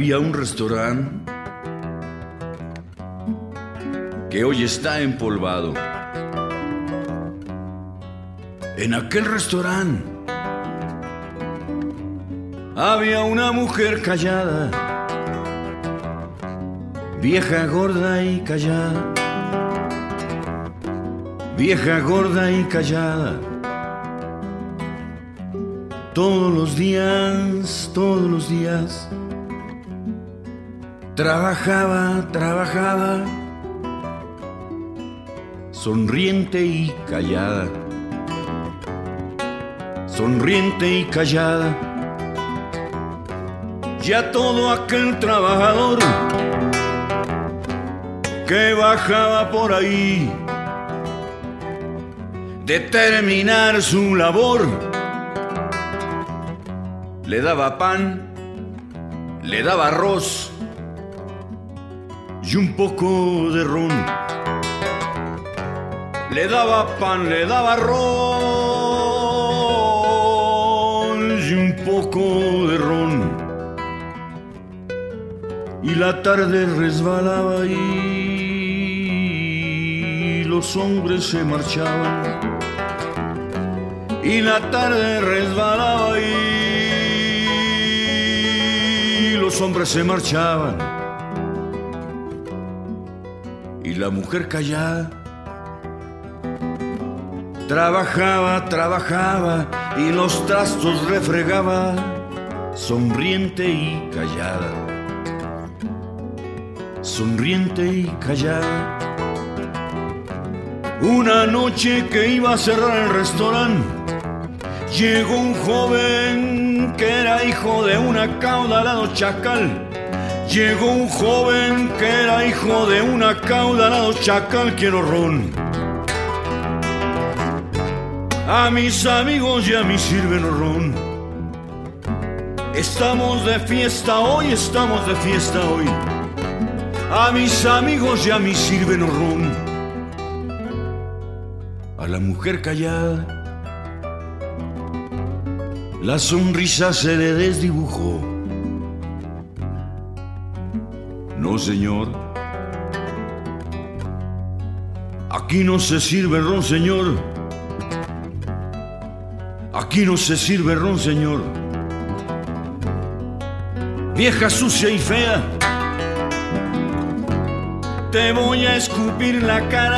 Había un restaurante que hoy está empolvado. En aquel restaurante había una mujer callada, vieja, gorda y callada, vieja, gorda y callada todos los días, todos los días. Trabajaba, trabajaba, sonriente y callada, sonriente y callada. Ya todo aquel trabajador que bajaba por ahí de terminar su labor le daba pan, le daba arroz y un poco de ron. Le daba pan, le daba arroz y un poco de ron. Y la tarde resbalaba y los hombres se marchaban. Y la tarde resbalaba y los hombres se marchaban. La mujer callada trabajaba, trabajaba y los trastos refregaba, sonriente y callada. Sonriente y callada. Una noche que iba a cerrar el restaurante, llegó un joven que era hijo de un acaudalado chacal. Llegó un joven que era hijo de un acaudalado chacal, quiero ron. A mis amigos ya me sirven ron. Estamos de fiesta hoy, estamos de fiesta hoy. A mis amigos ya me sirven ron. A la mujer callada, la sonrisa se le desdibujó. No, señor. Aquí no se sirve ron, señor. Aquí no se sirve ron, señor. Vieja sucia y fea, te voy a escupir la cara.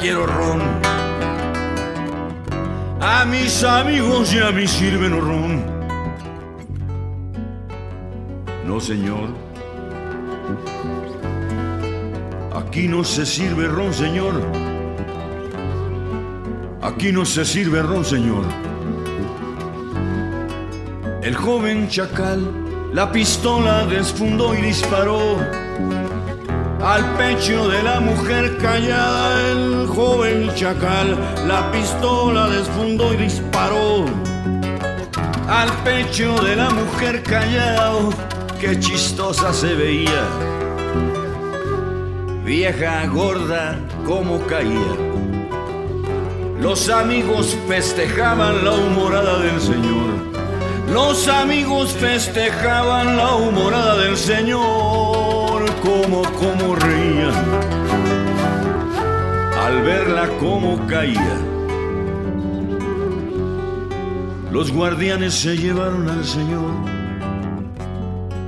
Quiero ron. A mis amigos ya me sirven ron. No, señor. Aquí no se sirve ron, señor. Aquí no se sirve ron, señor. El joven chacal la pistola desfundó y disparó al pecho de la mujer callada. El joven chacal la pistola desfundó y disparó al pecho de la mujer callada. Qué chistosa se veía. Vieja, gorda, como caía. Los amigos festejaban la humorada del Señor. Los amigos festejaban la humorada del Señor. Como, como reían. Al verla como caía. Los guardianes se llevaron al Señor.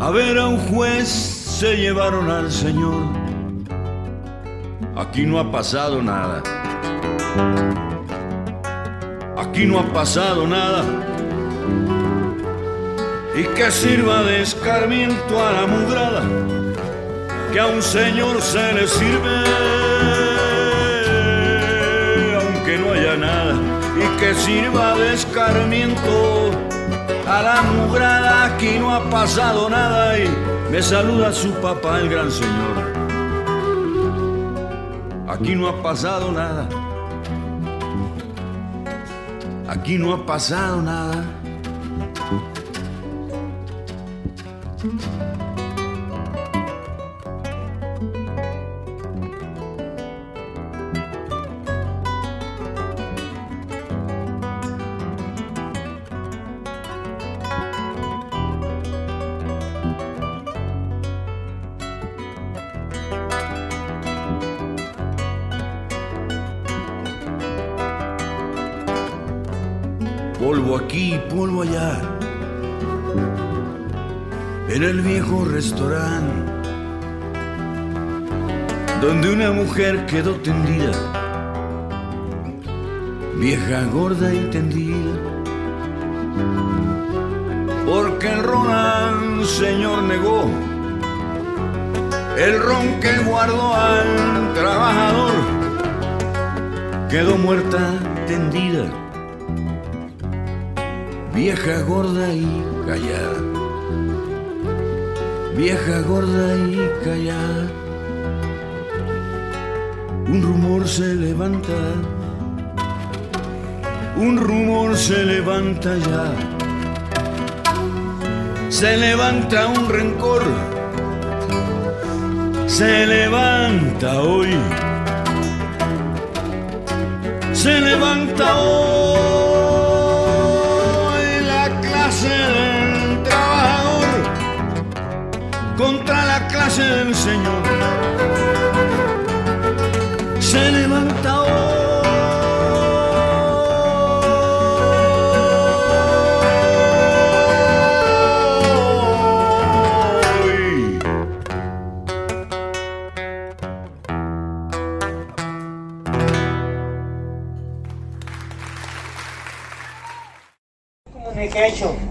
A ver a un juez se llevaron al Señor. Aquí no ha pasado nada. Aquí no ha pasado nada. Y que sirva de escarmiento a la mudrada. Que a un señor se le sirve. Aunque no haya nada. Y que sirva de escarmiento a la mugrada. Aquí no ha pasado nada. Y me saluda su papá, el gran señor. Aquí no ha pasado nada. Aquí no ha pasado nada. Donde una mujer quedó tendida, vieja, gorda y tendida. Porque el ron señor negó, el ron que guardó al trabajador, quedó muerta tendida vieja gorda y callada, vieja gorda y callada. Un rumor se levanta, un rumor se levanta ya. Se levanta un rencor, se levanta hoy, se levanta hoy. Clase del Señor.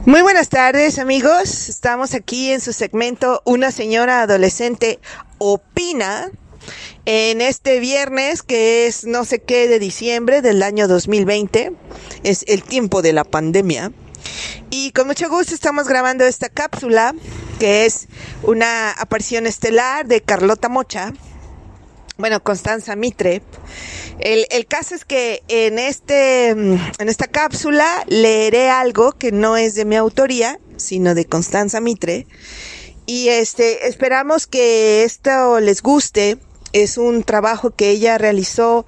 Muy buenas tardes amigos, estamos aquí en su segmento Una señora adolescente opina en este viernes que es no sé qué de diciembre del año 2020, es el tiempo de la pandemia. Y con mucho gusto estamos grabando esta cápsula que es una aparición estelar de Carlota Mocha, bueno, Constanza Mitre. El, el, caso es que en este, en esta cápsula leeré algo que no es de mi autoría, sino de Constanza Mitre. Y este, esperamos que esto les guste. Es un trabajo que ella realizó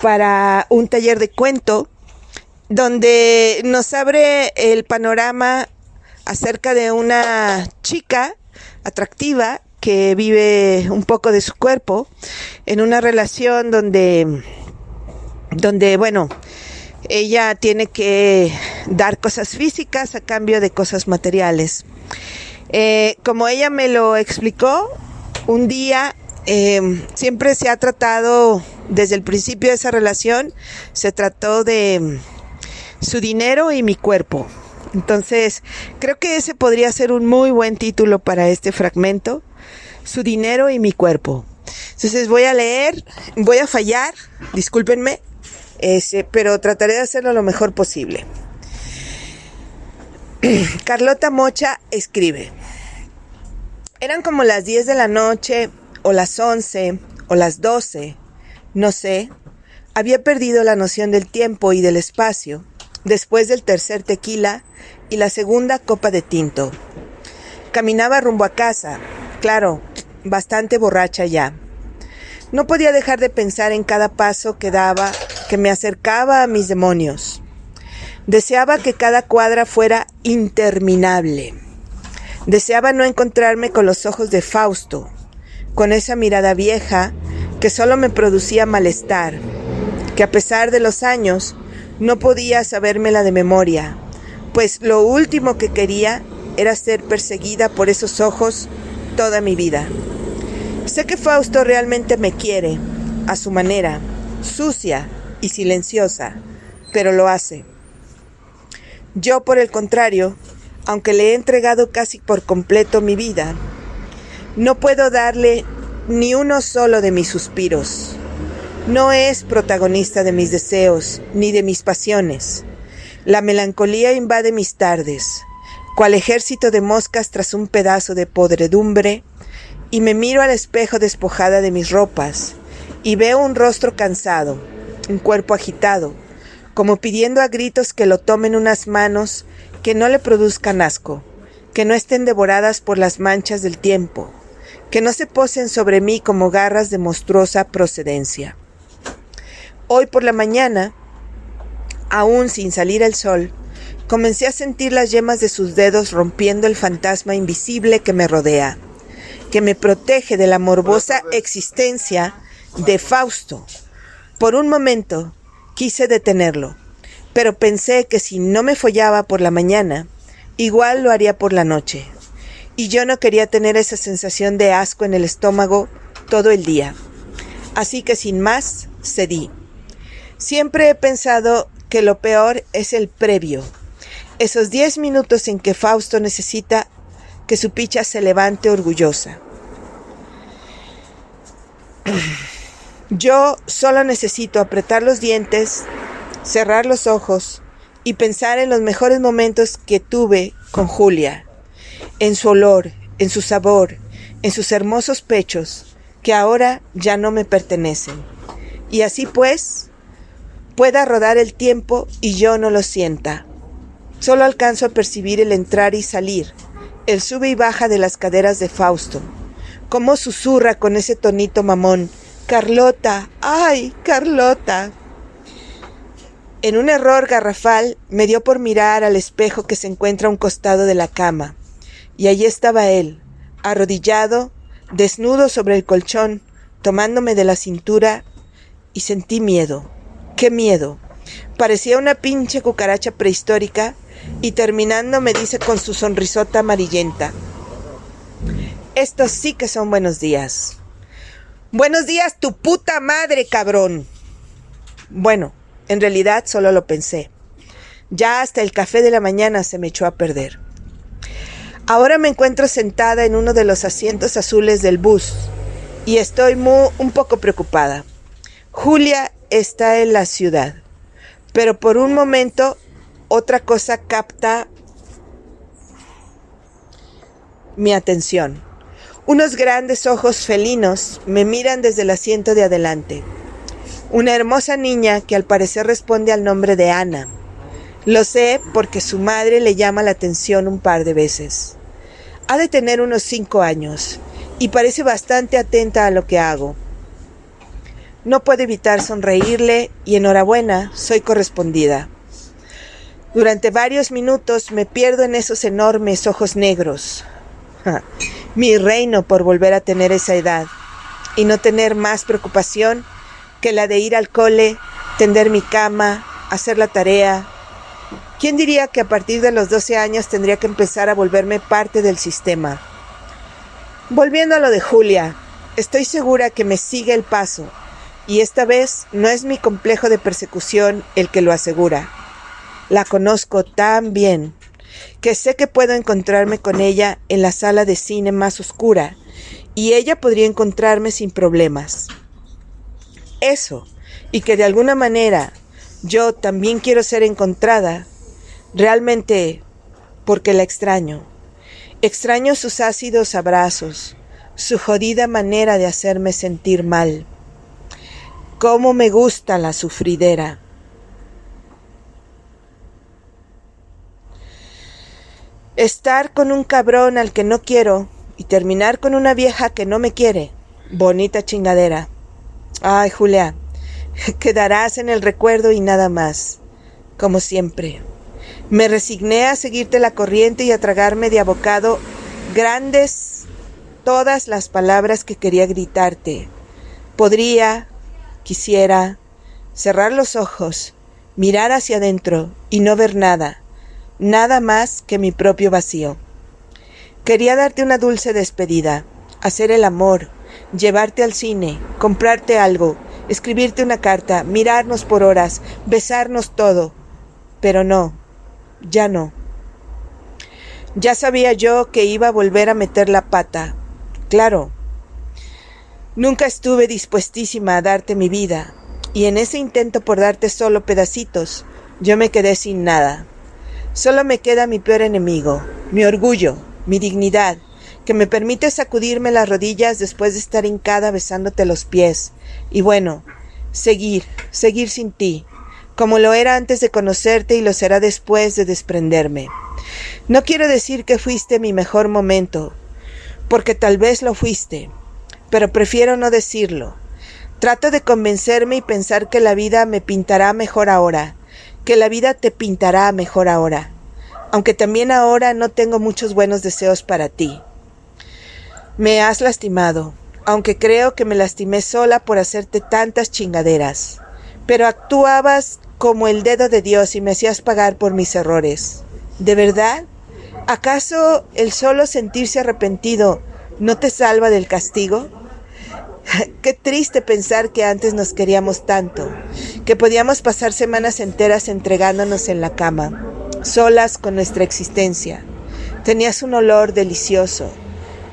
para un taller de cuento, donde nos abre el panorama acerca de una chica atractiva que vive un poco de su cuerpo en una relación donde donde bueno ella tiene que dar cosas físicas a cambio de cosas materiales. Eh, como ella me lo explicó un día eh, siempre se ha tratado desde el principio de esa relación se trató de su dinero y mi cuerpo. Entonces creo que ese podría ser un muy buen título para este fragmento su dinero y mi cuerpo. Entonces voy a leer, voy a fallar, discúlpenme, ese, pero trataré de hacerlo lo mejor posible. Carlota Mocha escribe, eran como las 10 de la noche, o las 11, o las 12, no sé, había perdido la noción del tiempo y del espacio después del tercer tequila y la segunda copa de tinto. Caminaba rumbo a casa, claro, bastante borracha ya. No podía dejar de pensar en cada paso que daba que me acercaba a mis demonios. Deseaba que cada cuadra fuera interminable. Deseaba no encontrarme con los ojos de Fausto, con esa mirada vieja que solo me producía malestar, que a pesar de los años no podía sabérmela de memoria, pues lo último que quería era ser perseguida por esos ojos toda mi vida. Sé que Fausto realmente me quiere, a su manera, sucia y silenciosa, pero lo hace. Yo, por el contrario, aunque le he entregado casi por completo mi vida, no puedo darle ni uno solo de mis suspiros. No es protagonista de mis deseos ni de mis pasiones. La melancolía invade mis tardes, cual ejército de moscas tras un pedazo de podredumbre, y me miro al espejo despojada de mis ropas, y veo un rostro cansado, un cuerpo agitado, como pidiendo a gritos que lo tomen unas manos que no le produzcan asco, que no estén devoradas por las manchas del tiempo, que no se posen sobre mí como garras de monstruosa procedencia. Hoy por la mañana, aún sin salir el sol, comencé a sentir las yemas de sus dedos rompiendo el fantasma invisible que me rodea, que me protege de la morbosa existencia de Fausto. Por un momento quise detenerlo, pero pensé que si no me follaba por la mañana, igual lo haría por la noche. Y yo no quería tener esa sensación de asco en el estómago todo el día. Así que sin más, cedí. Siempre he pensado que lo peor es el previo, esos diez minutos en que Fausto necesita que su picha se levante orgullosa. Yo solo necesito apretar los dientes, cerrar los ojos y pensar en los mejores momentos que tuve con Julia, en su olor, en su sabor, en sus hermosos pechos, que ahora ya no me pertenecen. Y así pues, pueda rodar el tiempo y yo no lo sienta. Solo alcanzo a percibir el entrar y salir, el sube y baja de las caderas de Fausto, cómo susurra con ese tonito mamón, Carlota, ay, Carlota. En un error garrafal me dio por mirar al espejo que se encuentra a un costado de la cama, y allí estaba él, arrodillado, desnudo sobre el colchón, tomándome de la cintura, y sentí miedo. ¡Qué miedo! Parecía una pinche cucaracha prehistórica y terminando me dice con su sonrisota amarillenta, estos sí que son buenos días. Buenos días, tu puta madre, cabrón. Bueno, en realidad solo lo pensé. Ya hasta el café de la mañana se me echó a perder. Ahora me encuentro sentada en uno de los asientos azules del bus y estoy muy, un poco preocupada. Julia está en la ciudad, pero por un momento otra cosa capta mi atención. Unos grandes ojos felinos me miran desde el asiento de adelante. Una hermosa niña que al parecer responde al nombre de Ana. Lo sé porque su madre le llama la atención un par de veces. Ha de tener unos cinco años y parece bastante atenta a lo que hago. No puedo evitar sonreírle y enhorabuena, soy correspondida. Durante varios minutos me pierdo en esos enormes ojos negros. Mi reino por volver a tener esa edad y no tener más preocupación que la de ir al cole, tender mi cama, hacer la tarea. ¿Quién diría que a partir de los 12 años tendría que empezar a volverme parte del sistema? Volviendo a lo de Julia, estoy segura que me sigue el paso, y esta vez no es mi complejo de persecución el que lo asegura. La conozco tan bien que sé que puedo encontrarme con ella en la sala de cine más oscura y ella podría encontrarme sin problemas. Eso, y que de alguna manera yo también quiero ser encontrada, realmente porque la extraño. Extraño sus ácidos abrazos, su jodida manera de hacerme sentir mal. Cómo me gusta la sufridera. Estar con un cabrón al que no quiero y terminar con una vieja que no me quiere. Bonita chingadera. Ay, Julia, quedarás en el recuerdo y nada más, como siempre. Me resigné a seguirte la corriente y a tragarme de abocado grandes todas las palabras que quería gritarte. Podría, quisiera, cerrar los ojos, mirar hacia adentro y no ver nada nada más que mi propio vacío. Quería darte una dulce despedida, hacer el amor, llevarte al cine, comprarte algo, escribirte una carta, mirarnos por horas, besarnos todo. Pero no, ya no. Ya sabía yo que iba a volver a meter la pata. Claro. Nunca estuve dispuestísima a darte mi vida, y en ese intento por darte solo pedacitos, yo me quedé sin nada. Solo me queda mi peor enemigo, mi orgullo, mi dignidad, que me permite sacudirme las rodillas después de estar hincada besándote los pies. Y bueno, seguir, seguir sin ti, como lo era antes de conocerte y lo será después de desprenderme. No quiero decir que fuiste mi mejor momento, porque tal vez lo fuiste, pero prefiero no decirlo. Trato de convencerme y pensar que la vida me pintará mejor ahora, que la vida te pintará mejor ahora, aunque también ahora no tengo muchos buenos deseos para ti. Me has lastimado, aunque creo que me lastimé sola por hacerte tantas chingaderas, pero actuabas como el dedo de Dios y me hacías pagar por mis errores. ¿De verdad? ¿Acaso el solo sentirse arrepentido no te salva del castigo? Qué triste pensar que antes nos queríamos tanto, que podíamos pasar semanas enteras entregándonos en la cama, solas con nuestra existencia. Tenías un olor delicioso.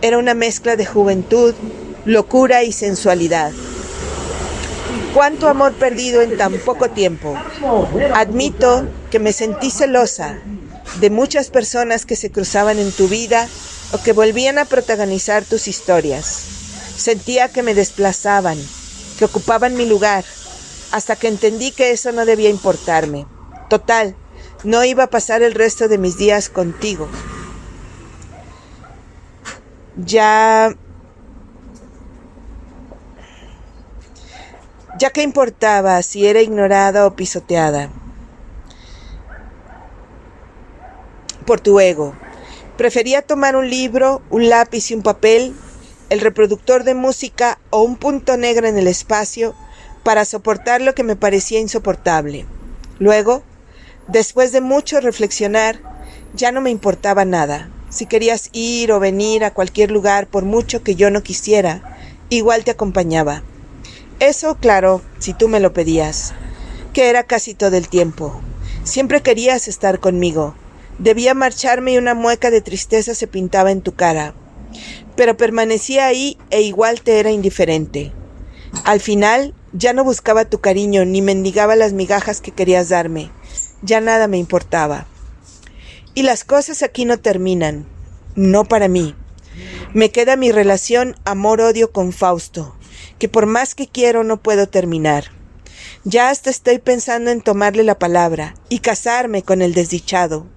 Era una mezcla de juventud, locura y sensualidad. Cuánto amor perdido en tan poco tiempo. Admito que me sentí celosa de muchas personas que se cruzaban en tu vida o que volvían a protagonizar tus historias. Sentía que me desplazaban, que ocupaban mi lugar, hasta que entendí que eso no debía importarme. Total, no iba a pasar el resto de mis días contigo. Ya... Ya que importaba si era ignorada o pisoteada por tu ego. Prefería tomar un libro, un lápiz y un papel el reproductor de música o un punto negro en el espacio para soportar lo que me parecía insoportable. Luego, después de mucho reflexionar, ya no me importaba nada. Si querías ir o venir a cualquier lugar por mucho que yo no quisiera, igual te acompañaba. Eso, claro, si tú me lo pedías, que era casi todo el tiempo. Siempre querías estar conmigo. Debía marcharme y una mueca de tristeza se pintaba en tu cara pero permanecía ahí e igual te era indiferente. Al final ya no buscaba tu cariño ni mendigaba las migajas que querías darme. Ya nada me importaba. Y las cosas aquí no terminan. No para mí. Me queda mi relación amor-odio con Fausto, que por más que quiero no puedo terminar. Ya hasta estoy pensando en tomarle la palabra y casarme con el desdichado.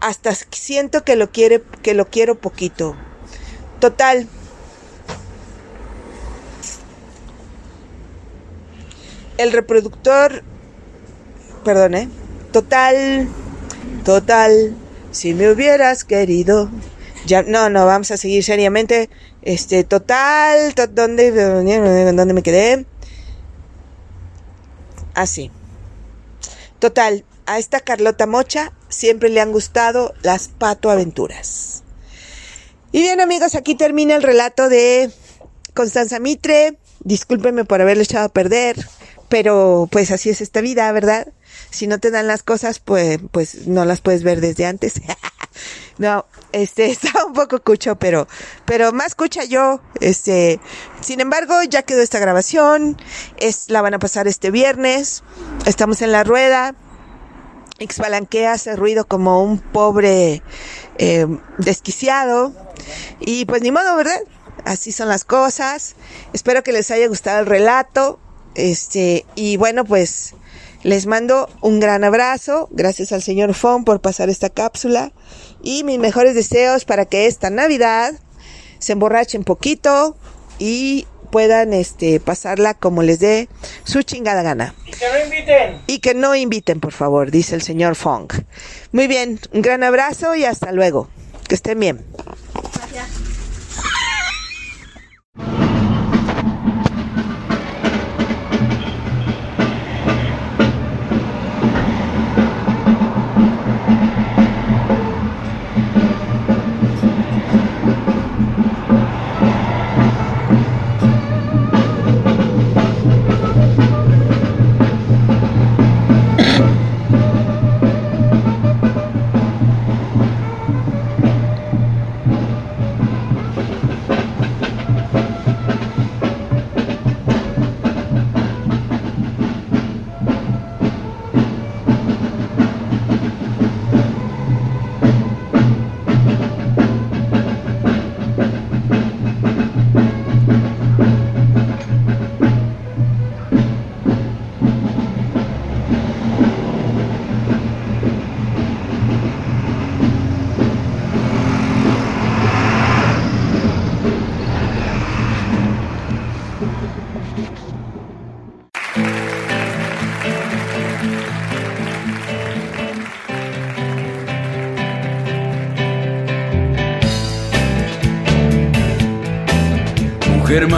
Hasta siento que lo quiere, que lo quiero poquito. Total. El reproductor, perdón, ¿eh? Total, total, si me hubieras querido. Ya, no, no, vamos a seguir seriamente. Este, total, ¿dónde, dónde me quedé? Así. Total, a esta Carlota Mocha siempre le han gustado las pato aventuras. Y bien amigos, aquí termina el relato de Constanza Mitre. Discúlpenme por haberle echado a perder, pero pues así es esta vida, ¿verdad? Si no te dan las cosas, pues, pues no las puedes ver desde antes. no, este, está un poco cucho, pero, pero más cucha yo, este, sin embargo, ya quedó esta grabación, es, la van a pasar este viernes, estamos en la rueda, Xbalanquea hace ruido como un pobre eh, desquiciado. Y pues ni modo, ¿verdad? Así son las cosas. Espero que les haya gustado el relato. Este, y bueno, pues les mando un gran abrazo. Gracias al señor Fon por pasar esta cápsula. Y mis mejores deseos para que esta Navidad se emborrachen poquito y puedan este, pasarla como les dé su chingada gana. Y que no inviten. Y que no inviten, por favor, dice el señor Fong. Muy bien, un gran abrazo y hasta luego. Que estén bien. Mujer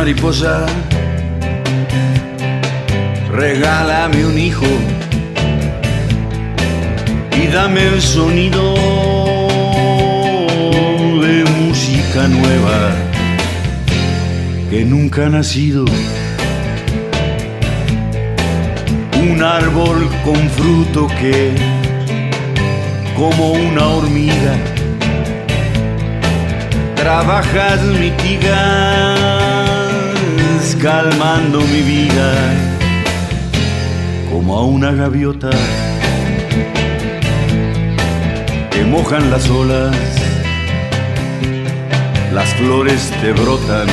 mariposa, regálame un hijo y dame el sonido de música nueva que nunca ha nacido. Un árbol con fruto que, como una hormiga, trabajas, mitigas, calmando mi vida, como a una gaviota que mojan las olas, las flores te brotan,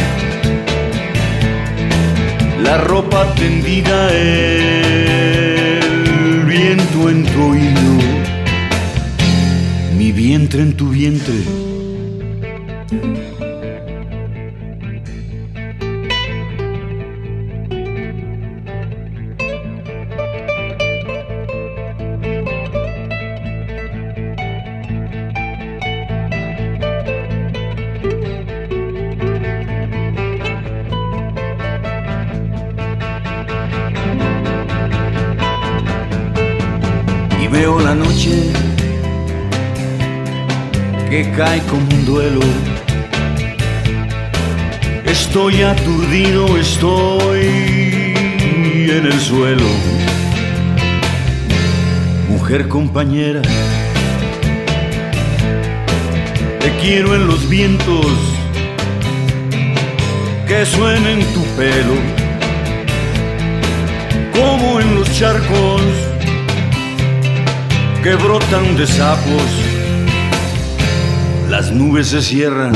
la ropa tendida, el viento en tu oído, mi vientre en tu vientre. Que cae como un duelo. Estoy aturdido, estoy en el suelo. Mujer compañera, te quiero en los vientos que suenen tu pelo, como en los charcos que brotan de sapos, las nubes se cierran.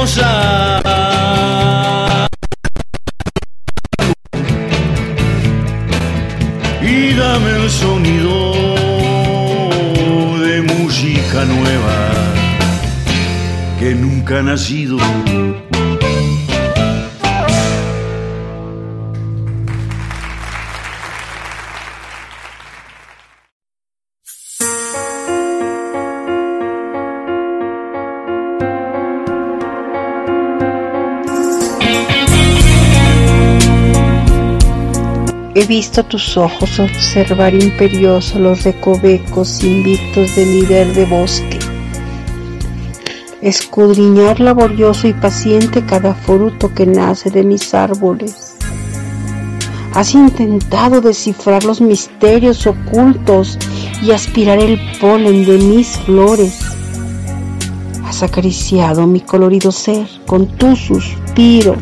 Mujer visto tus ojos observar imperioso los recovecos invictos del líder de bosque, escudriñar laborioso y paciente cada fruto que nace de mis árboles. Has intentado descifrar los misterios ocultos y aspirar el polen de mis flores. Has acariciado mi colorido ser con tu suspiro.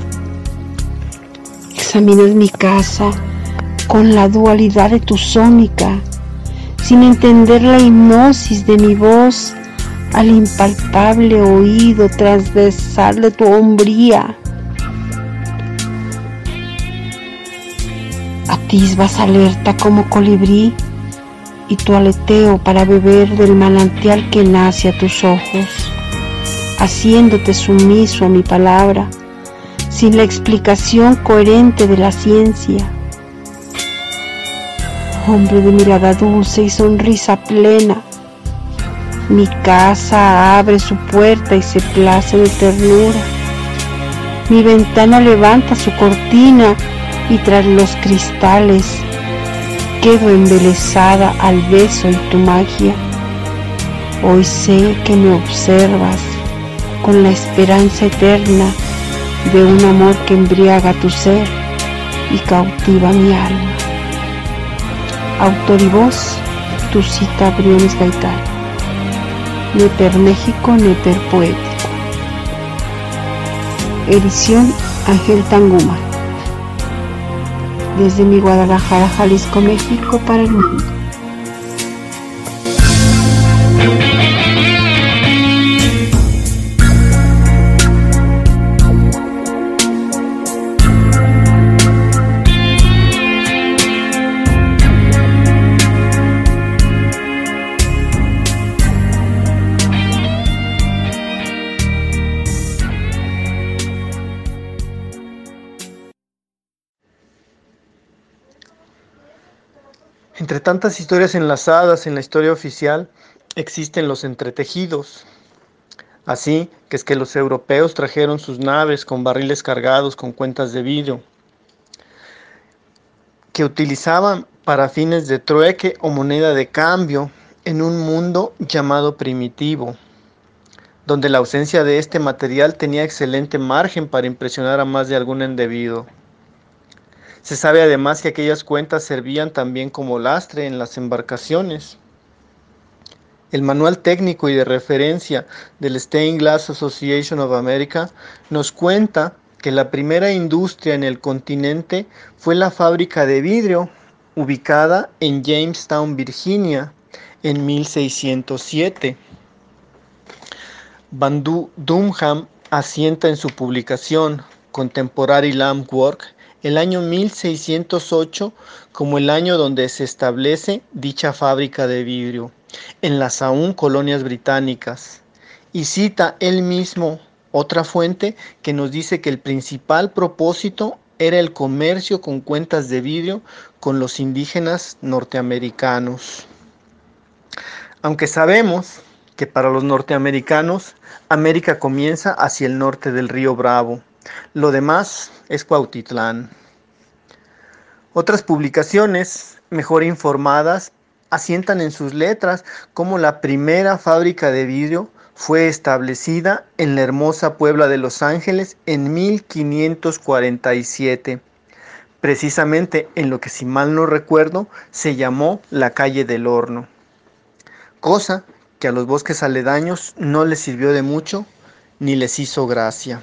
Examinas mi casa con la dualidad de tu sónica, sin entender la hipnosis de mi voz al impalpable oído transversal de tu hombría. Atisbas alerta como colibrí y tu aleteo para beber del manantial que nace a tus ojos, haciéndote sumiso a mi palabra, sin la explicación coherente de la ciencia hombre de mirada dulce y sonrisa plena. Mi casa abre su puerta y se place de ternura. Mi ventana levanta su cortina y tras los cristales quedo embelesada al beso y tu magia. Hoy sé que me observas con la esperanza eterna de un amor que embriaga tu ser y cautiva mi alma. Autor y voz, cita Briones Gaitán. Neper México, Neper Poético. Edición Ángel Tanguma. Desde mi Guadalajara, Jalisco, México, para el mundo. Entre tantas historias enlazadas en la historia oficial, existen los entretejidos. Así que es que los europeos trajeron sus naves con barriles cargados con cuentas de vidrio, que utilizaban para fines de trueque o moneda de cambio en un mundo llamado primitivo, donde la ausencia de este material tenía excelente margen para impresionar a más de algún indebido. Se sabe además que aquellas cuentas servían también como lastre en las embarcaciones. El manual técnico y de referencia del Stained Glass Association of America nos cuenta que la primera industria en el continente fue la fábrica de vidrio ubicada en Jamestown, Virginia, en 1607. Bandu Dunham asienta en su publicación Contemporary Lamp Work el año 1608 como el año donde se establece dicha fábrica de vidrio en las aún colonias británicas. Y cita él mismo otra fuente que nos dice que el principal propósito era el comercio con cuentas de vidrio con los indígenas norteamericanos. Aunque sabemos que para los norteamericanos América comienza hacia el norte del río Bravo lo demás es Cuautitlán. Otras publicaciones, mejor informadas, asientan en sus letras como la primera fábrica de vidrio fue establecida en la hermosa Puebla de Los Ángeles en 1547, precisamente en lo que si mal no recuerdo se llamó la calle del horno, cosa que a los bosques aledaños no les sirvió de mucho ni les hizo gracia.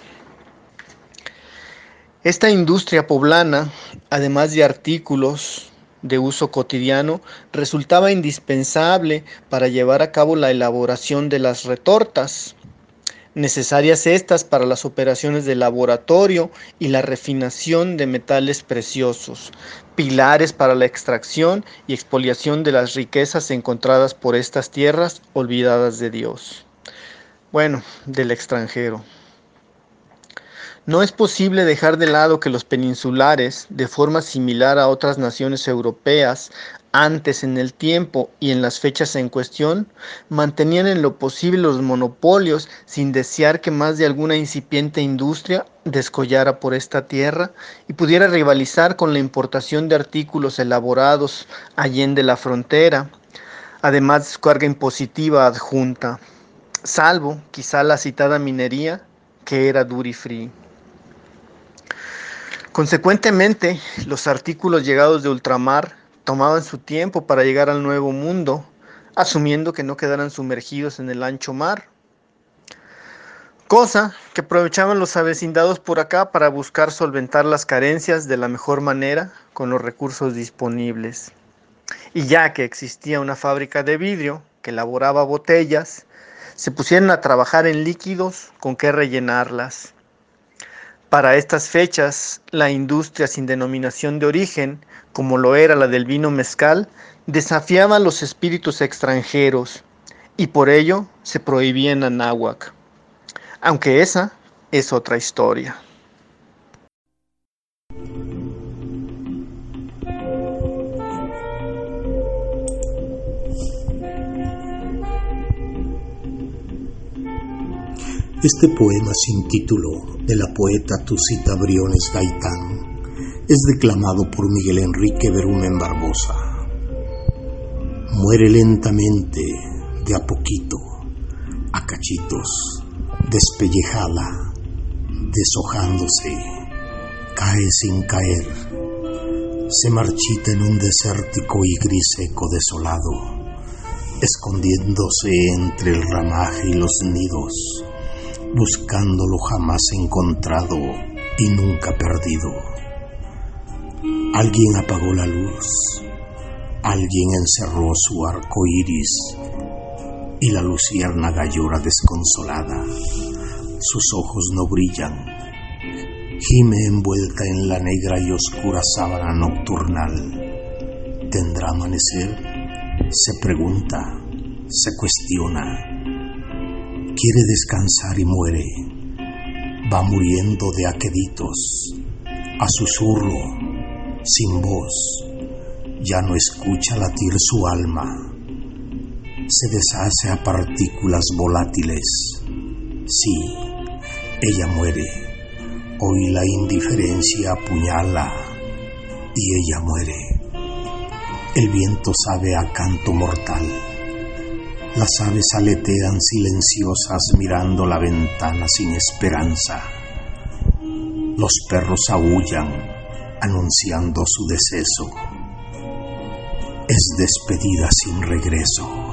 Esta industria poblana, además de artículos de uso cotidiano, resultaba indispensable para llevar a cabo la elaboración de las retortas, necesarias estas para las operaciones de laboratorio y la refinación de metales preciosos, pilares para la extracción y expoliación de las riquezas encontradas por estas tierras olvidadas de Dios. Bueno, del extranjero. No es posible dejar de lado que los peninsulares, de forma similar a otras naciones europeas, antes en el tiempo y en las fechas en cuestión, mantenían en lo posible los monopolios sin desear que más de alguna incipiente industria descollara por esta tierra y pudiera rivalizar con la importación de artículos elaborados allende la frontera, además carga impositiva adjunta, salvo quizá la citada minería que era duty free. Consecuentemente, los artículos llegados de ultramar tomaban su tiempo para llegar al nuevo mundo, asumiendo que no quedaran sumergidos en el ancho mar. Cosa que aprovechaban los avecindados por acá para buscar solventar las carencias de la mejor manera con los recursos disponibles. Y ya que existía una fábrica de vidrio que elaboraba botellas, se pusieron a trabajar en líquidos con que rellenarlas. Para estas fechas, la industria sin denominación de origen como lo era la del vino mezcal, desafiaba a los espíritus extranjeros y por ello se prohibía en Anáhuac. Aunque esa es otra historia. Este poema sin título de la poeta Tusita Briones Gaitán es declamado por Miguel Enrique Berumen Barbosa. Muere lentamente, de a poquito, a cachitos, despellejada, deshojándose, cae sin caer, se marchita en un desértico y gris eco desolado, escondiéndose entre el ramaje y los nidos, buscando lo jamás encontrado y nunca perdido Alguien apagó la luz, alguien encerró su arco iris y la luciérnaga llora desconsolada. Sus ojos no brillan, gime envuelta en la negra y oscura sábana nocturnal. ¿Tendrá amanecer? Se pregunta, se cuestiona. Quiere descansar y muere. Va muriendo de aqueditos, a susurro sin voz, ya no escucha latir su alma, se deshace a partículas volátiles. Sí, ella muere, hoy la indiferencia apuñala y ella muere. El viento sabe a canto mortal. Las aves aletean silenciosas mirando la ventana sin esperanza. Los perros aullan anunciando su deceso. Es despedida sin regreso.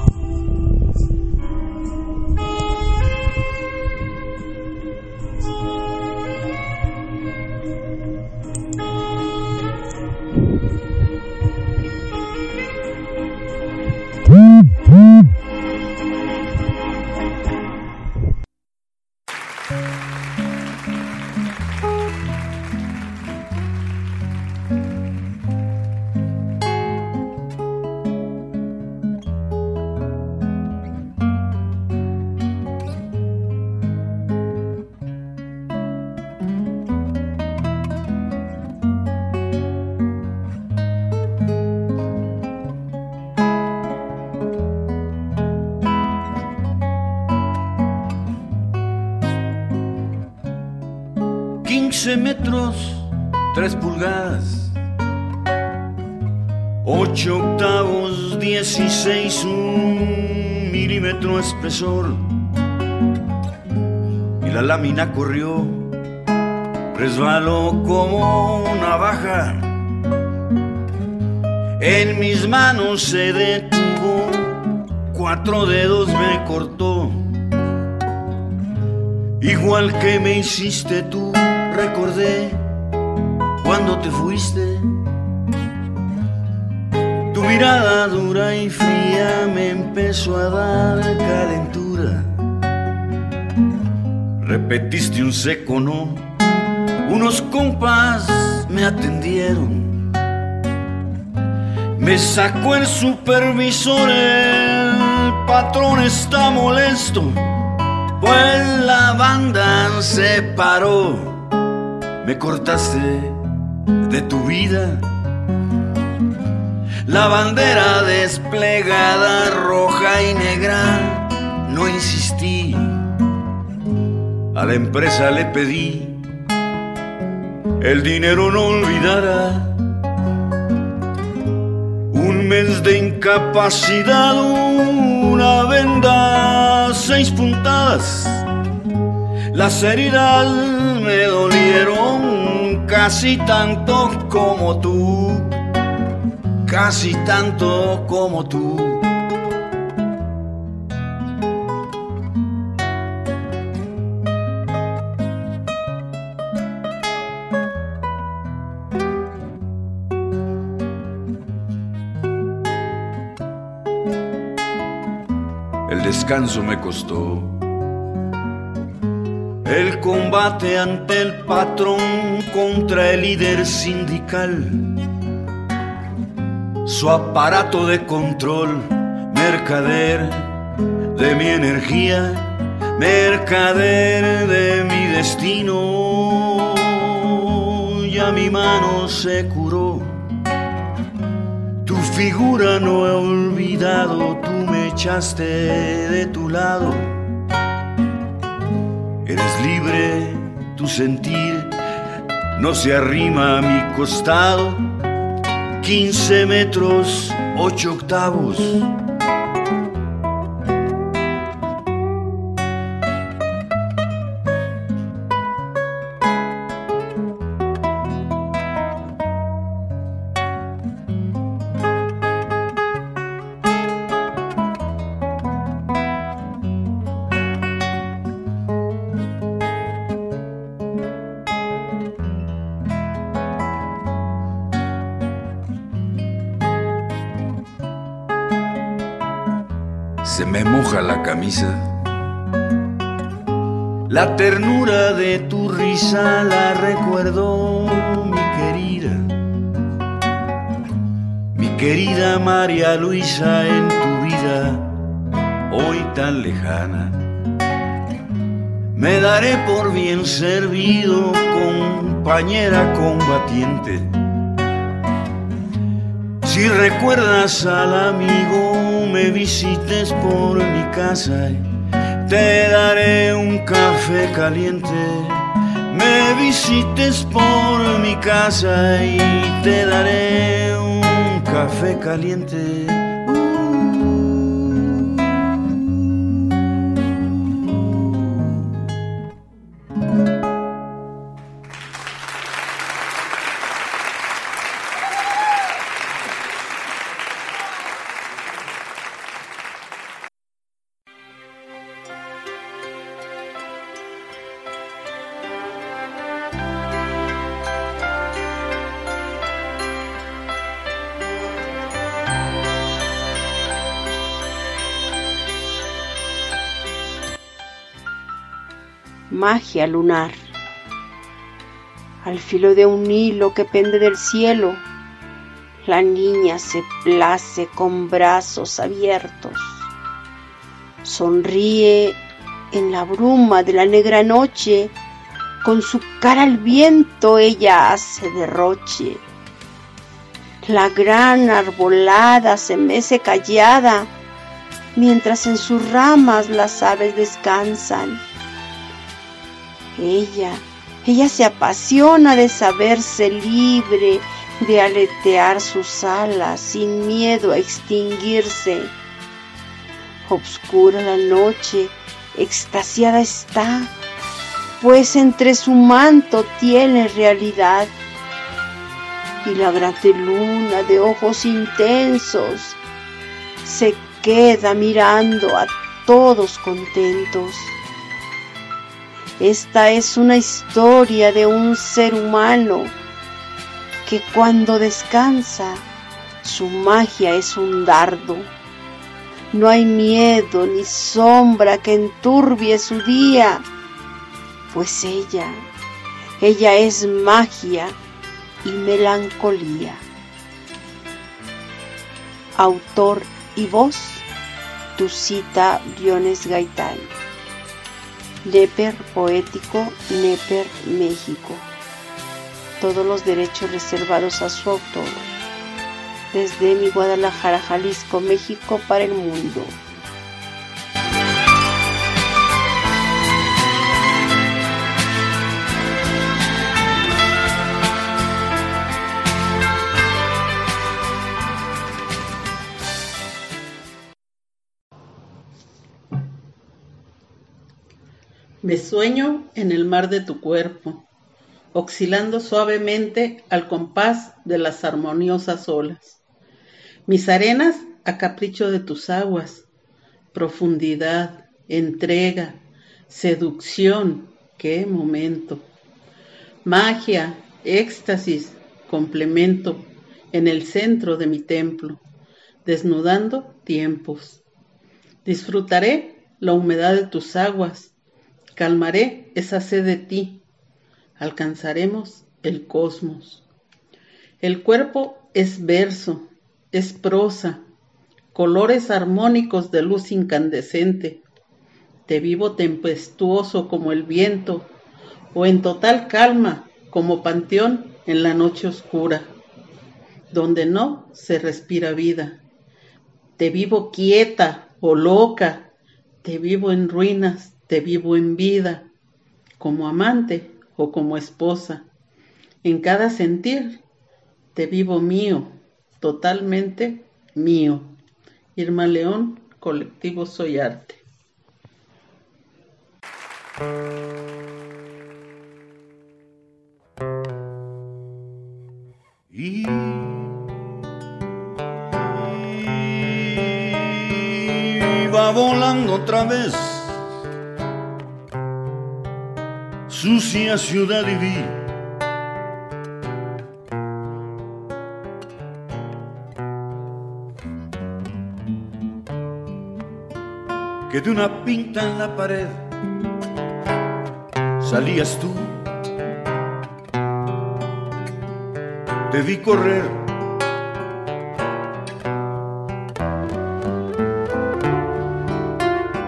Metros, 3 pulgadas, 8 octavos, 16, un milímetro espesor. Y la lámina corrió, resbaló como una baja. En mis manos se detuvo, cuatro dedos me cortó. Igual que me hiciste tú recordé cuando te fuiste. Tu mirada dura y fría me empezó a dar calentura. Repetiste un seco no, unos compas me atendieron. Me sacó el supervisor, el patrón está molesto, pues la banda se paró me cortaste de tu vida. la bandera desplegada roja y negra. No insistí, a la empresa le pedí el dinero no olvidara. Un mes de incapacidad, una venda, seis puntadas. Las heridas me dolieron casi tanto como tú, casi tanto como tú. descanso me costó. El combate ante el patrón contra el líder sindical. Su aparato de control, mercader de mi energía, mercader de mi destino. Ya mi mano se curó, tu figura no he olvidado, echaste de tu lado. Libre, tu sentir no se arrima a mi costado. 15 metros, 8 octavos La ternura de tu risa la recuerdo, mi querida. Mi querida María Luisa en tu vida, hoy tan lejana. Me daré por bien servido, compañera combatiente. Si recuerdas al amigo, me visites por mi casa te daré un café caliente. Me visites por mi casa y te daré un café caliente. Lunar. Al filo de un hilo que pende del cielo, la niña se place con brazos abiertos. Sonríe en la bruma de la negra noche, con su cara al viento ella hace derroche. La gran arbolada se mece callada, mientras en sus ramas las aves descansan ella, ella se apasiona de saberse libre, de aletear sus alas sin miedo a extinguirse. Obscura la noche, extasiada está, pues entre su manto tiene realidad. Y la grande luna de ojos intensos se queda mirando a todos contentos. Esta es una historia de un ser humano que cuando descansa, su magia es un dardo. No hay miedo ni sombra que enturbie su día, pues ella, ella es magia y melancolía. Autor y voz, cita Briones Gaitán. Neper Poético, Neper México. Todos los derechos reservados a su autor. desde mi Guadalajara, Jalisco, México para el mundo. Me sueño en el mar de tu cuerpo, oscilando suavemente al compás de las armoniosas olas. Mis arenas a capricho de tus aguas, profundidad, entrega, seducción, qué momento. Magia, éxtasis, complemento en el centro de mi templo, desnudando tiempos. Disfrutaré la humedad de tus aguas, Calmaré esa sed de ti. Alcanzaremos el cosmos. El cuerpo es verso, es prosa, colores armónicos de luz incandescente. Te vivo tempestuoso como el viento, o en total calma como panteón en la noche oscura, donde no se respira vida. Te vivo quieta o loca, te vivo en ruinas, te vivo en vida, como amante o como esposa. En cada sentir te vivo mío, totalmente mío. Irma León, Colectivo Soy Arte. Y va volando otra vez sucia ciudad y vi. Que de una pinta en la pared salías tú. Te vi correr.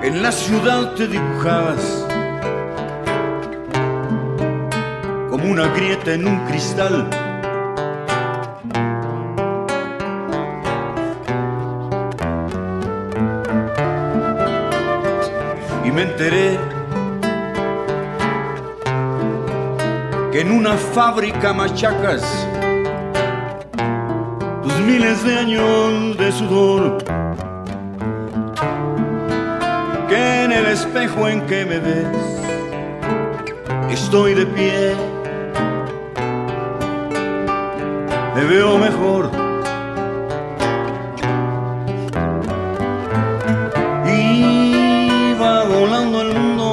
En la ciudad te dibujabas una grieta en un cristal. Y me enteré que en una fábrica machacas tus miles de años de sudor. Que en el espejo en que me ves estoy de pie veo mejor. Y va volando el mundo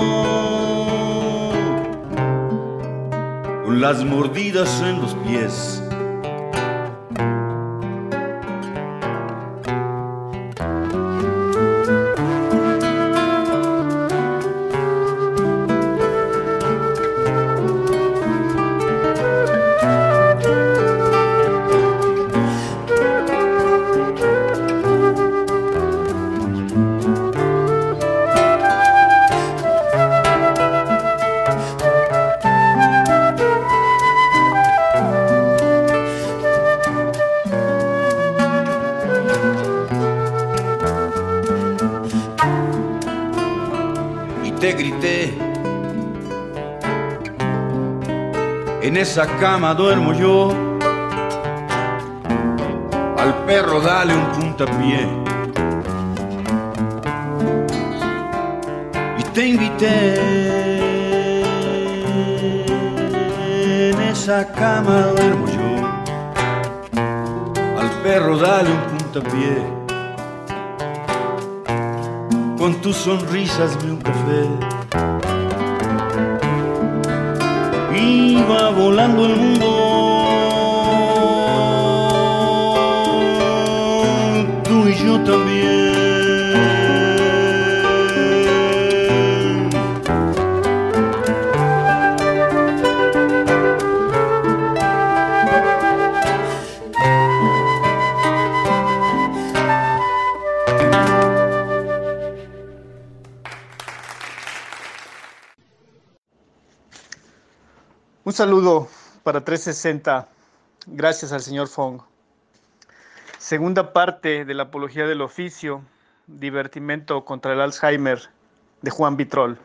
con las mordidas en los pies esa cama duermo yo. Al perro dale un puntapié. Y te invité en esa cama duermo yo. Al perro dale un puntapié. Con tus sonrisas me un café. Iba volando el mundo. Tú y yo también. Saludo para 360. Gracias al señor Fong. Segunda parte de la apología del oficio, divertimento contra el Alzheimer, de Juan Vitrol.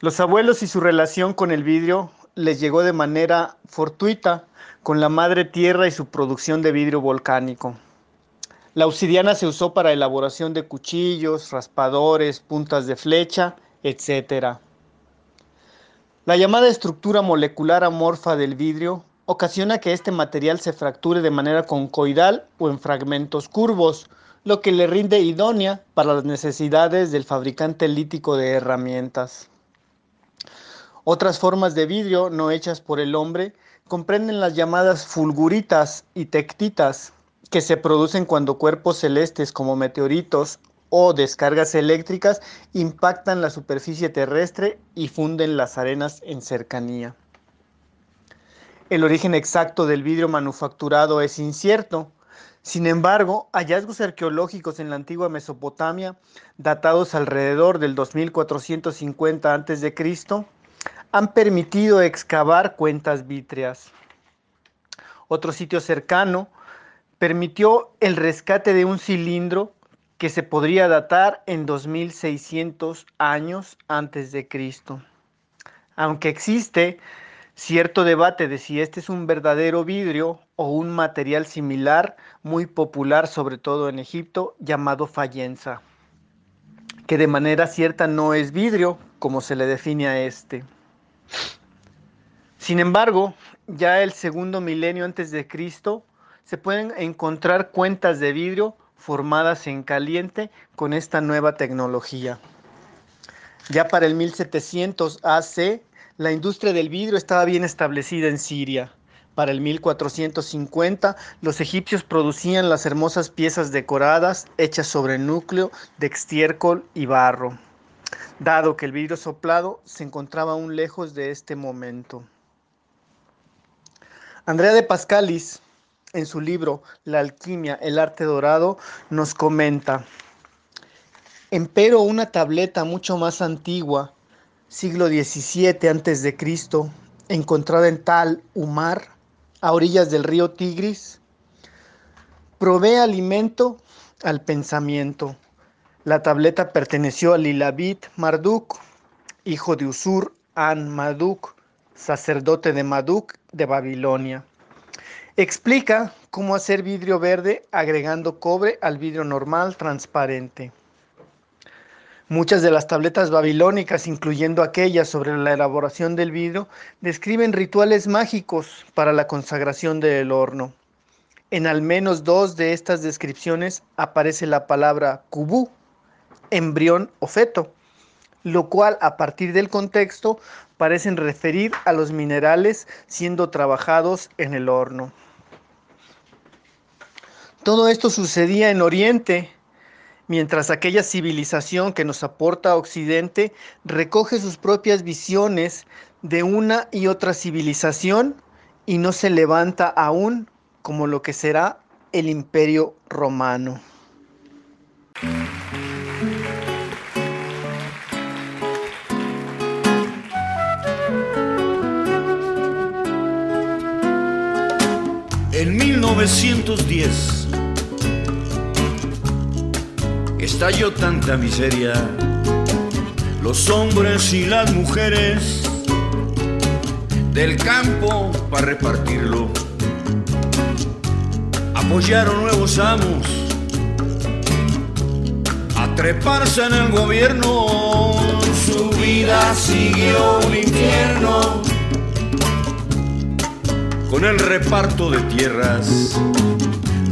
Los abuelos y su relación con el vidrio les llegó de manera fortuita con la madre tierra y su producción de vidrio volcánico. La obsidiana se usó para elaboración de cuchillos, raspadores, puntas de flecha, etc. La llamada estructura molecular amorfa del vidrio ocasiona que este material se fracture de manera concoidal o en fragmentos curvos, lo que le rinde idónea para las necesidades del fabricante lítico de herramientas. Otras formas de vidrio no hechas por el hombre comprenden las llamadas fulguritas y tectitas, que se producen cuando cuerpos celestes como meteoritos o descargas eléctricas impactan la superficie terrestre y funden las arenas en cercanía. El origen exacto del vidrio manufacturado es incierto. Sin embargo, hallazgos arqueológicos en la antigua Mesopotamia, datados alrededor del 2450 a.C., han permitido excavar cuentas vítreas. Otro sitio cercano permitió el rescate de un cilindro que se podría datar en 2600 años antes de Cristo. Aunque existe cierto debate de si este es un verdadero vidrio o un material similar muy popular sobre todo en Egipto llamado fayenza, que de manera cierta no es vidrio como se le define a este. Sin embargo, ya el segundo milenio antes de Cristo se pueden encontrar cuentas de vidrio formadas en caliente con esta nueva tecnología. Ya para el 1700 AC, la industria del vidrio estaba bien establecida en Siria. Para el 1450, los egipcios producían las hermosas piezas decoradas hechas sobre núcleo de estiércol y barro, dado que el vidrio soplado se encontraba aún lejos de este momento. Andrea de Pascalis, en su libro La alquimia, el arte dorado, nos comenta, empero una tableta mucho más antigua, siglo XVII a.C., encontrada en Tal Umar, a orillas del río Tigris, provee alimento al pensamiento. La tableta perteneció a Lilabit Marduk, hijo de Usur An Marduk, sacerdote de Marduk de Babilonia. Explica cómo hacer vidrio verde agregando cobre al vidrio normal transparente. Muchas de las tabletas babilónicas, incluyendo aquellas sobre la elaboración del vidrio, describen rituales mágicos para la consagración del horno. En al menos dos de estas descripciones aparece la palabra kubú, embrión o feto, lo cual a partir del contexto parecen referir a los minerales siendo trabajados en el horno. Todo esto sucedía en Oriente, mientras aquella civilización que nos aporta Occidente recoge sus propias visiones de una y otra civilización y no se levanta aún como lo que será el imperio romano. En 1910 estalló tanta miseria. Los hombres y las mujeres del campo para repartirlo apoyaron nuevos amos a treparse en el gobierno. Su vida siguió un infierno con el reparto de tierras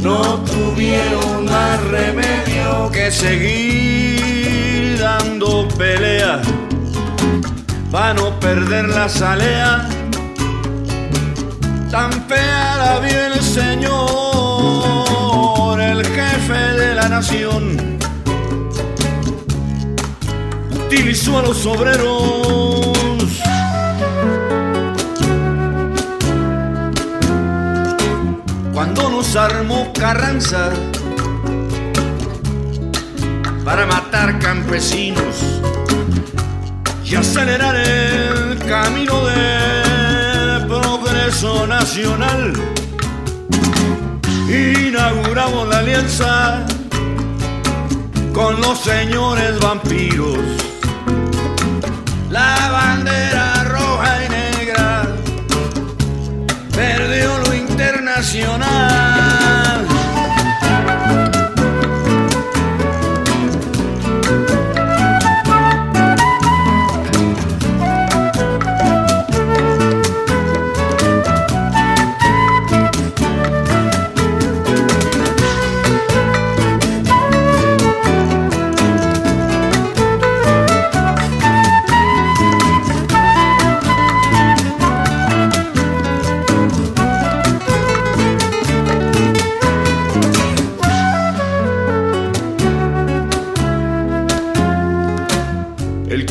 no tuvieron más remedio que seguir dando pelea para no perder la salea. Tan fea la el Señor, el jefe de la nación. Utilizó a los obreros cuando nos armó Carranza para matar campesinos y acelerar el camino del progreso nacional. inauguramos la alianza con los señores vampiros. La bandera internacional.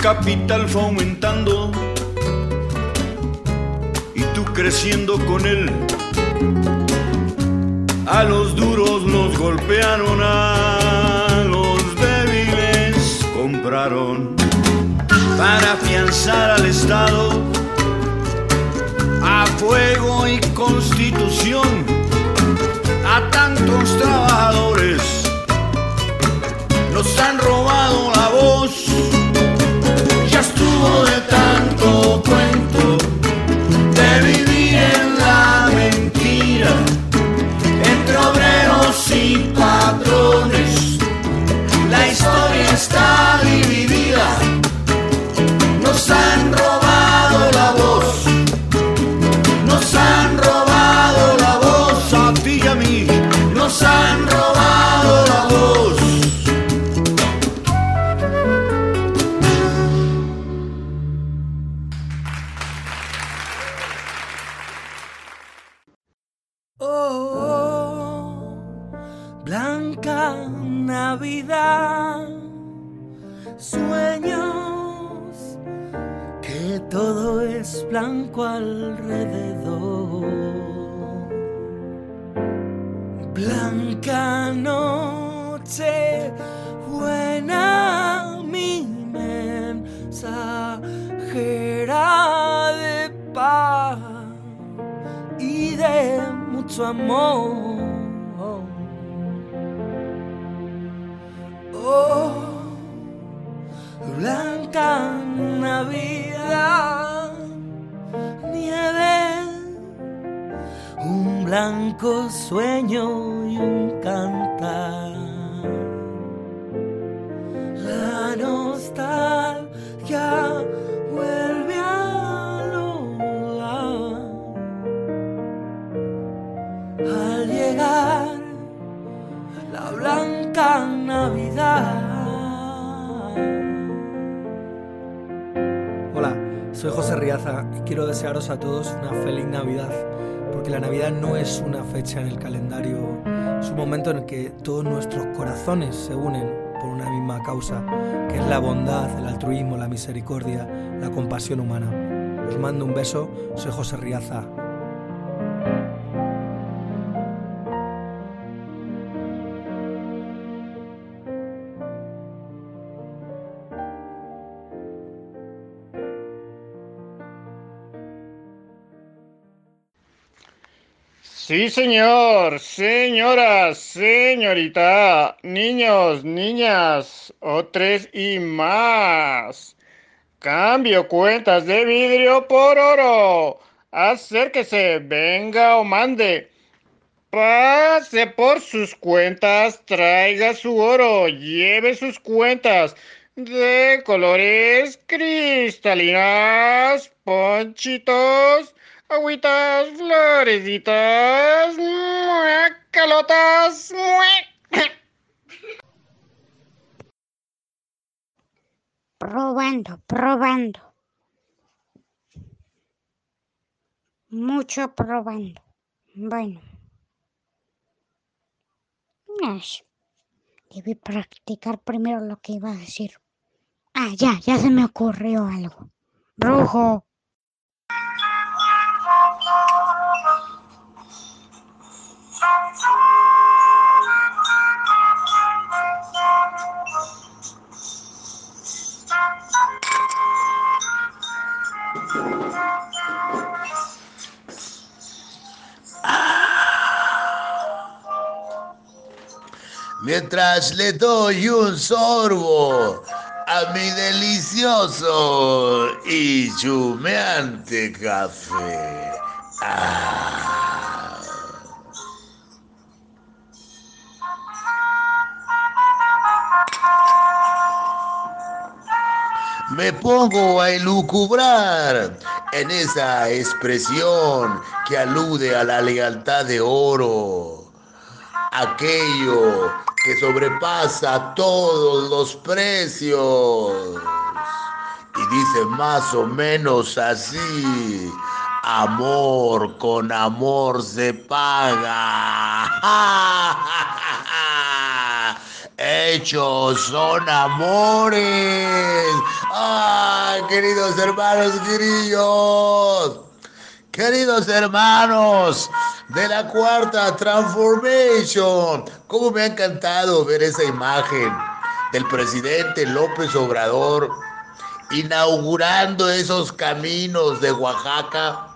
Capital fue aumentando y tú creciendo con él. A los duros los golpearon, a los débiles compraron para afianzar al Estado a fuego y constitución a tantos trabajadores. Nos han robado la voz de tanto cuento, de vivir blanca Navidad, nieve, un blanco sueño y un cantar. La nostalgia vuelve al hogar al llegar la blanca Navidad. Soy José Riaza y quiero desearos a todos una feliz Navidad, porque la Navidad no es una fecha en el calendario, es un momento en el que todos nuestros corazones se unen por una misma causa, que es la bondad, el altruismo, la misericordia, la compasión humana. Os mando un beso, soy José Riaza. Sí, señor, señoras, señorita, niños, niñas, otros y más. Cambio cuentas de vidrio por oro. Acérquese, venga o mande. Pase por sus cuentas, traiga su oro, lleve sus cuentas de colores cristalinas, ponchitos agüitas, florecitas, calotas. Probando, probando. Mucho probando. Bueno. Debí practicar primero lo que iba a decir. Ah, ya, ya se me ocurrió algo. Rojo. Mientras le doy un sorbo a mi delicioso y chumeante café. Ah. Me pongo a elucubrar en esa expresión que alude a la lealtad de oro, aquello que sobrepasa todos los precios. Y dice más o menos así, amor con amor se paga. Hechos son amores. ¡Ah, queridos hermanos queridos! Queridos hermanos de la cuarta transformation, cómo me ha encantado ver esa imagen del presidente López Obrador inaugurando esos caminos de Oaxaca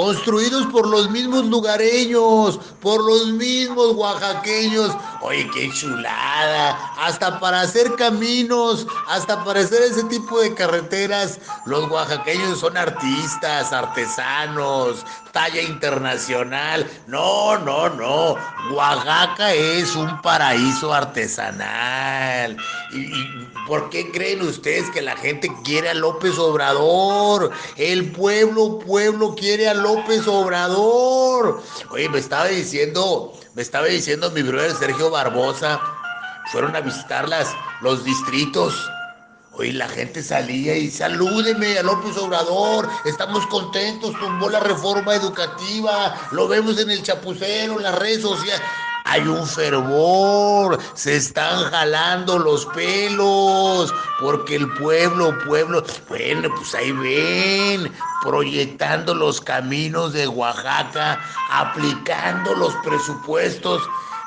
construidos por los mismos lugareños, por los mismos oaxaqueños. Oye, qué chulada. Hasta para hacer caminos, hasta para hacer ese tipo de carreteras, los oaxaqueños son artistas, artesanos, talla internacional. No, no, no. Oaxaca es un paraíso artesanal. ¿Y, por qué creen ustedes que la gente quiere a López Obrador? El pueblo, pueblo quiere a López Obrador. Oye, me estaba diciendo, me estaba diciendo mi brother Sergio Barbosa, fueron a visitar las, los distritos. Oye, la gente salía y salúdeme a López Obrador, estamos contentos, tumbó la reforma educativa, lo vemos en el chapucero, en las redes sociales. Hay un fervor, se están jalando los pelos, porque el pueblo, pueblo, bueno, pues ahí ven, proyectando los caminos de Oaxaca, aplicando los presupuestos.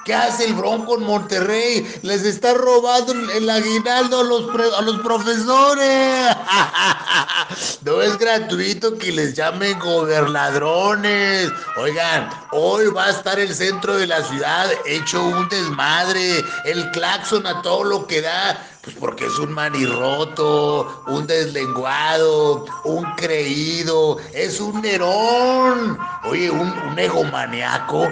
¿Qué hace el Bronco en Monterrey? Les está robando el aguinaldo a los, a los profesores. No es gratuito que les llamen gobernadrones. Oigan, hoy va a estar el centro de la ciudad hecho un desmadre. El claxon a todo lo que da. Pues porque es un manirroto, un deslenguado, un creído, es un nerón. Oye, un, un egomaniaco.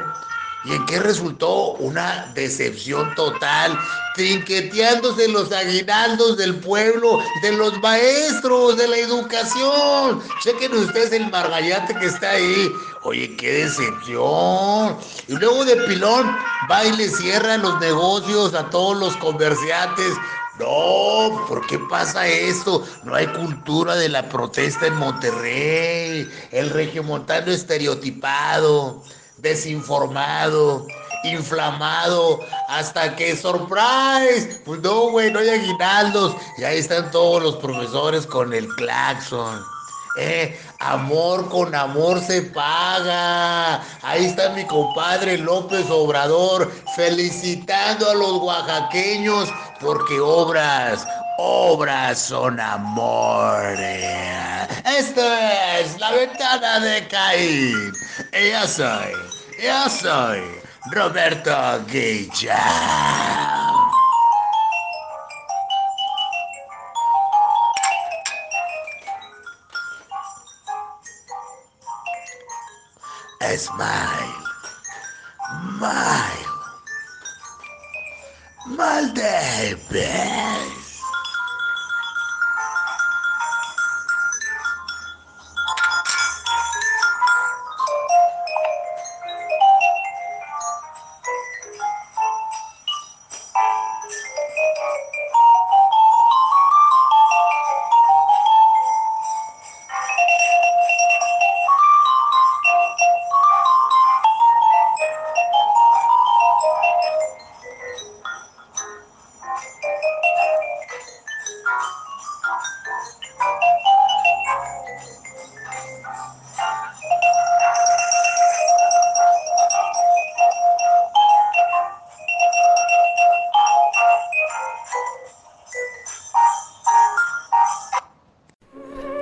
¿Y en qué resultó? Una decepción total, trinqueteándose los aguinaldos del pueblo, de los maestros, de la educación. Chequen ustedes el margallate que está ahí. Oye, qué decepción. Y luego de pilón, va y le cierra los negocios a todos los comerciantes. No, ¿por qué pasa esto? No hay cultura de la protesta en Monterrey. El regiomontano estereotipado desinformado, inflamado, hasta que surprise, pues no, güey, no hay aguinaldos, y ahí están todos los profesores con el claxon. Eh, amor con amor se paga. Ahí está mi compadre López Obrador felicitando a los oaxaqueños porque obras, obras son amor. Esto es la ventana de Caín. Y yo soy, yo soy Roberto Guilla. Smile, smile, Maldeves.